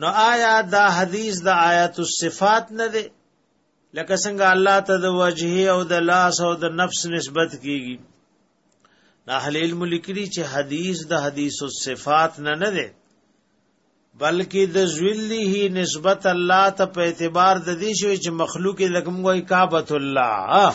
نو آیا دا حدیث د آیات الصفات نه دی لکه څنګه الله ته د وجه او د لاس او د نفس نسبت کیږي اهل علم لیکلي چې حدیث د حدیث الصفات نه نه دی بلکې د ذله نسبت الله ته په اعتبار د دې شوی چې مخلوق لکه موږ کعبۃ الله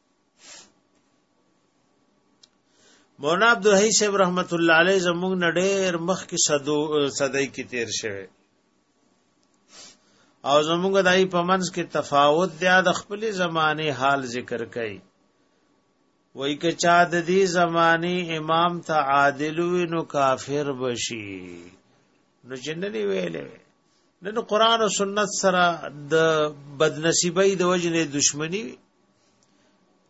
مولانا عبدالحی صاحب رحمت الله علیه زموږ نډیر مخ کې صدو صدای کې تیر شوی او زموږ دای په منځ کې تفاوت دی د خپل زمانه حال ذکر کړي وای که چا د دې زمانه امام ته عادل وي نو کافر بشي نو جنني ویلې نن قران او سنت سره د بدنصیبۍ د وجنې دشمنی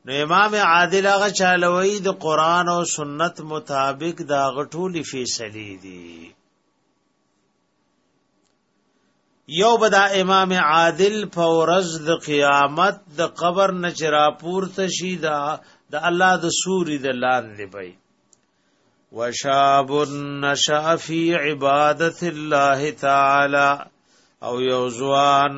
نو امام عادل هغه چالووي د قران او سنت مطابق دا غټول فیصله دي یو بدا امام عادل فورز د قیامت د قبر نه چراپور تشی دا د الله د سوري د لاندې بي وشاب نشا فی عبادت الله تعالی او یوزوان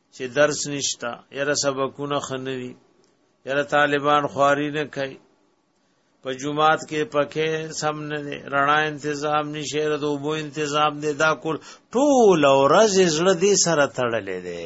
چې درس نشتا یره سبقونه خنوي یره طالبان خواري نه کوي په جمعات کې پکې سم نه دي رڼا تنظیم نشه د وبو تنظیم دي دا کول ټول ورځ زړه دې سره تړلې دي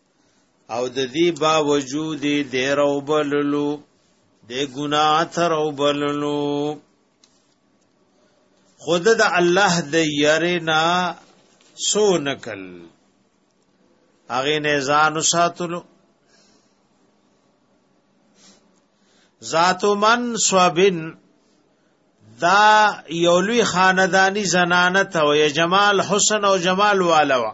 او د دې باوجود د روبللو د ګنا تر وبللو خود د الله د يرنا سو نکل هغه نه ځان ساتلو ذات من صوبن دا یولوی خاندانی زنانه ته او جمال حسن او جمال والوا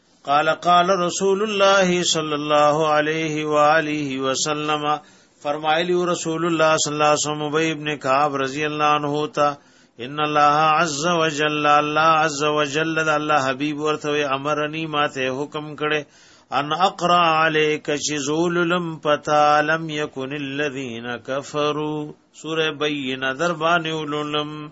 قال قال رسول الله صلی الله علیه و آله وسلم فرمایلی رسول الله صلی الله علیه وسلم ابی ابن کعب رضی الله عنه تا ان الله عز وجل الله عز وجل الله حبیب ورته امرنی ماته حکم کړي ان اقرا عليك شذول لم پتا لم يكن الذين كفروا سوره بینه در باندې ولولم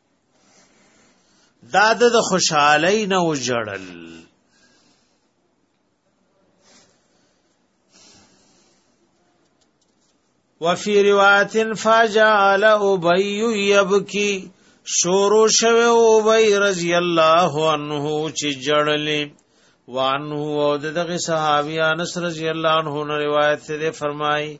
دا د خوشحالۍ نه وجړل وفي روایت فجعل ابي يبكي شورو شوه ابي رضی الله عنه چې جړلې وانه او دغه صحابي انس رضی الله عنه روایت دې فرمایي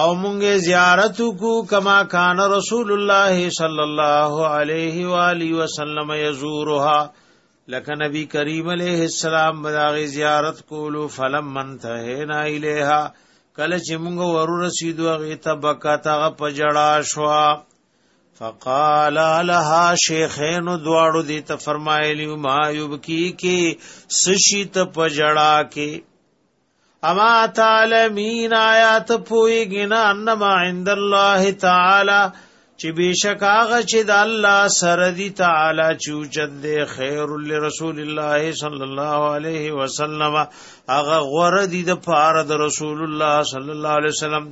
او مونږه زیارت کو کما کان رسول الله صلی الله علیه و آله وسلم یزورها لکه نبی کریم علیہ السلام بداغی زیارت کولو فلم منتهینا الیها کله چې موږ ورو رسیدو هغه ته بکات هغه پجړا شوا فقال لها شیخین دواړو دې ته فرمایلی ما یبکی کی سشی ته پجړا کی اما تعلمین آیات پوی گنا انما عند الله تعالی چې بشک هغه چې د الله سره دی تعالی چوچد دی خیر لرسول الله صلی الله علیه وسلم هغه غره دی د پار د رسول الله صلی الله علیه وسلم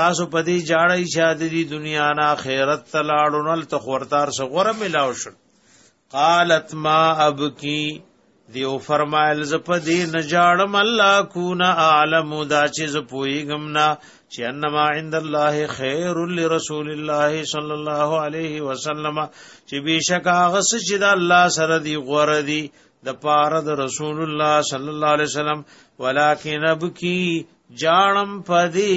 تاسو په دې جاړی شاد دی دنیا نه آخرت تلاړو نل تخورتار سره غره ملاو شو قالت ما ابکی دیو فرمایل ز په دې نجاړم الله کو نه عالم دا چې ز پویګم نه چې انما عند الله خير لرسول الله صلی الله علیه وسلم چې بشک هغه چې د الله سره دی غوړه دی د پاره د رسول الله صلی الله علیه وسلم ولکن ابکی جاړم پدی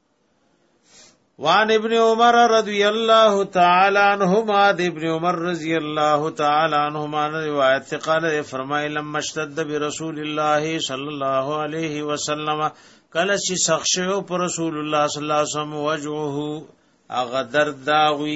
وان ابن عمر رضی الله تعالی عنہما د ابن عمر رضی الله تعالی عنہما روایت سے قال فرمائے لما اشتد برسول الله صلی الله علیه وسلم کله چې سخت شو پر رسول الله صلی الله علیه وسلم وجهه اغه درد داوی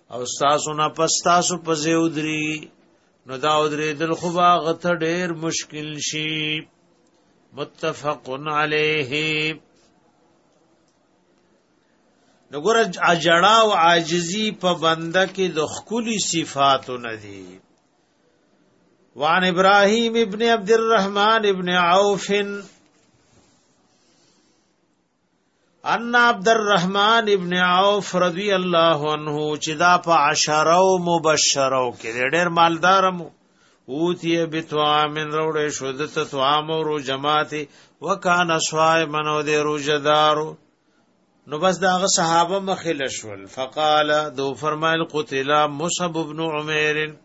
او تاسو نه پس تاسو په زیو دري نو دا درې دل خو باغ ته ډېر مشکل شي متفق علیه نګور اجړا او عاجزی په بنده کې د خکلی صفاتو نه دي وعن ابراهيم ابن عبد الرحمن ابن عوف ان عبد الرحمن ابن عوف رضی الله عنه چې دا په عشره او مبشره کې ډېر مالدارم اوتی بتوام روړې شو د تتوام او جماعت وکان صائم او د روزدارو نو بس دا غ صحابه مخل شول فقال دو فرمایل قتل مصعب ابن عمر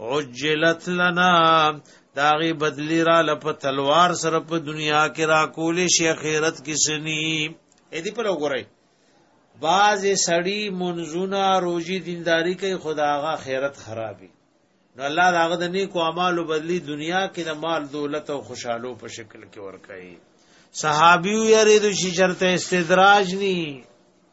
عجلت لنا داغي بدلی را لپ تلوار سره په دنیا کې را کول شي خیرت کې سني اې دې پر وګورئ باز سړی منزونه روزي دینداری کوي خداغه خیرت خرابي نو الله داغه د نیکو اعمالو بدلی دنیا کې د مال دولت او خوشحالو په شکل کې ورکړي صحابي یې د شي چرته استدراج ني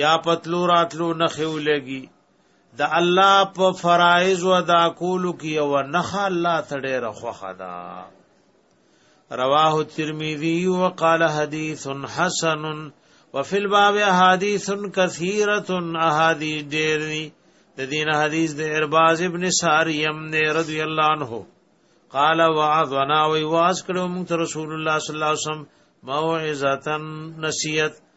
یا پتلو راتلو نخو لګي د الله په فرایض و دا کولو کې او نخ الله تړي رخوخه دا رواه الترمذی وقال حدیث حسن وفي الباب احاديث كثيره احاديث ډېر دي د دین حدیث د ارباز ابن ساریم نے رضی اللہ عنہ قال وعظ ونا وی واز کړو موږ رسول الله صلی الله علیه وسلم موعظه نصیحت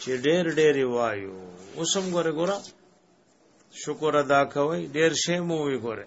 چې ډېر ډېر وایو اوسم ګوره ګوره شکر ادا کوي ډېر شی مو وی ګوره